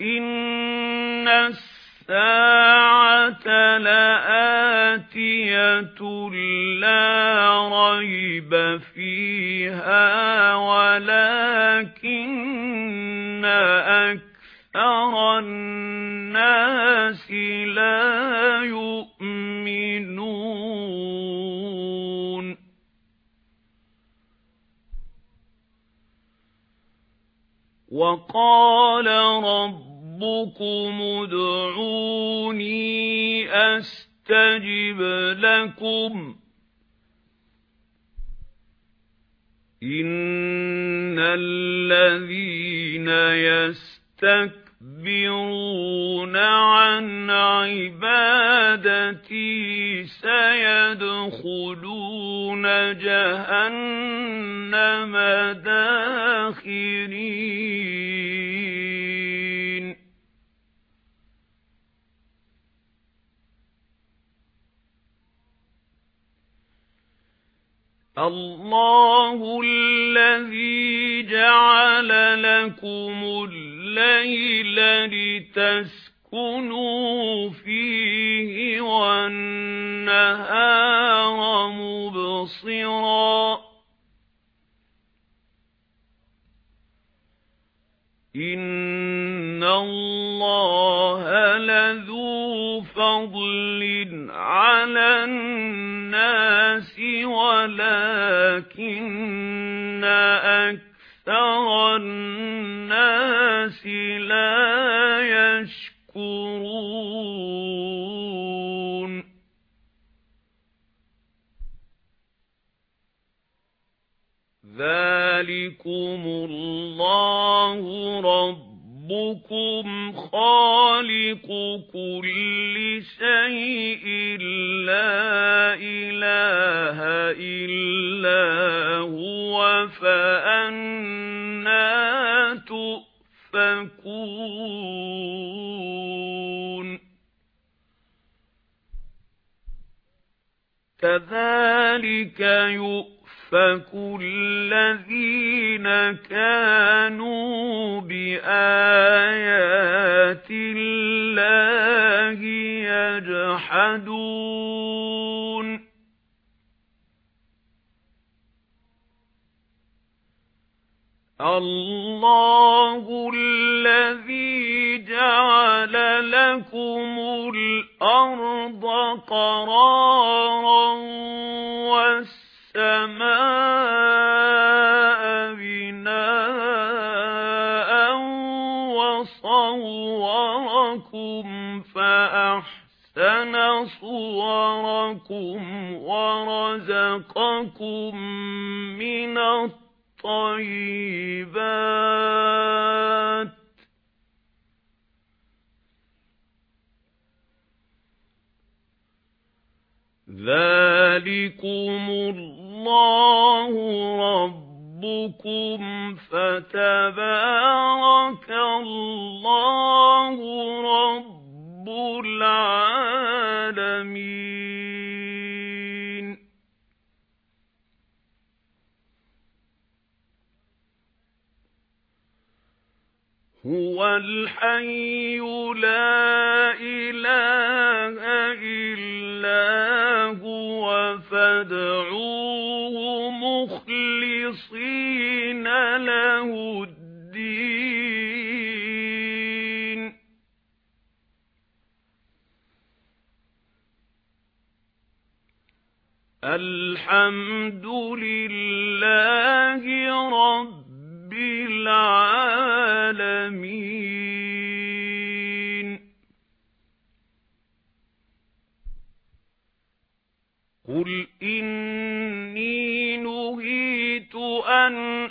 إِنَّ السَّاعَةَ لَآتِيَةٌ لَا رَيْبَ فِيهَا وَلَكِنَّ أَكْثَرَ النَّاسِ لَا يُؤْمِنُونَ وَقَالَ رَبُّ رَبُّكُمُ ادْعُونِي أَسْتَجِبْ لَكُمْ. إِنَّ الَّذِينَ يَسْتَكْبِرُونَ عَنْ عِبَادَتِي سَيَدْخُلُونَ جَهَنَّمَ دَاخِرِينَ اللَّهُ الَّذِي جَعَلَ لَكُمُ اللَّيْلَ لِتَسْكُنُوا فِيهِ وَالنَّهَارَ مُبْصِرًا. إِنَّ اللَّهَ لَذُو فَضْلٍ عَلَى النَّاسِ وَلَكِنَّ أَكْثَرَ النَّاسِ لَا يَشْكُرُونَ. ذَلِكُمُ اللَّهُ رَبُّكُمْ خَالِقُ كُلِّ شَيْءٍ لَا إِلَٰهَ إِلَّا هُوَ فَأَنَّىٰ كَذَلِكَ يُؤْفَكُ الَّذِينَ كَانُوا بِآيَاتِ اللَّهِ يَجْحَدُونَ اللَّهُ الَّذِي جَعَلَ لَكُمُ الْأَرْضَ قَرَارًا وَصَوَّرَكُمْ فَأَحْسَنَ صُوَرَكُمْ وَرَزَقَكُم مِّنَ الطَّيِّبَاتِ ذَلِكُمُ اللَّهُ رَبُّكُمْ فَتَبَارَكَ اللَّهُ رَبُّ الْعَالَمِينَ هُوَ الْحَيُّ لَا إِلَٰهَ إِلَّا هُوَ فَادْعُوهُ مُخْلِصِينَ لَهُ الدِّينَ. الْحَمْدُ لِلَّهِ رَبِّ الْعَالَمِينَ. قُلْ إِنِّي نُهِيتُ أَنْ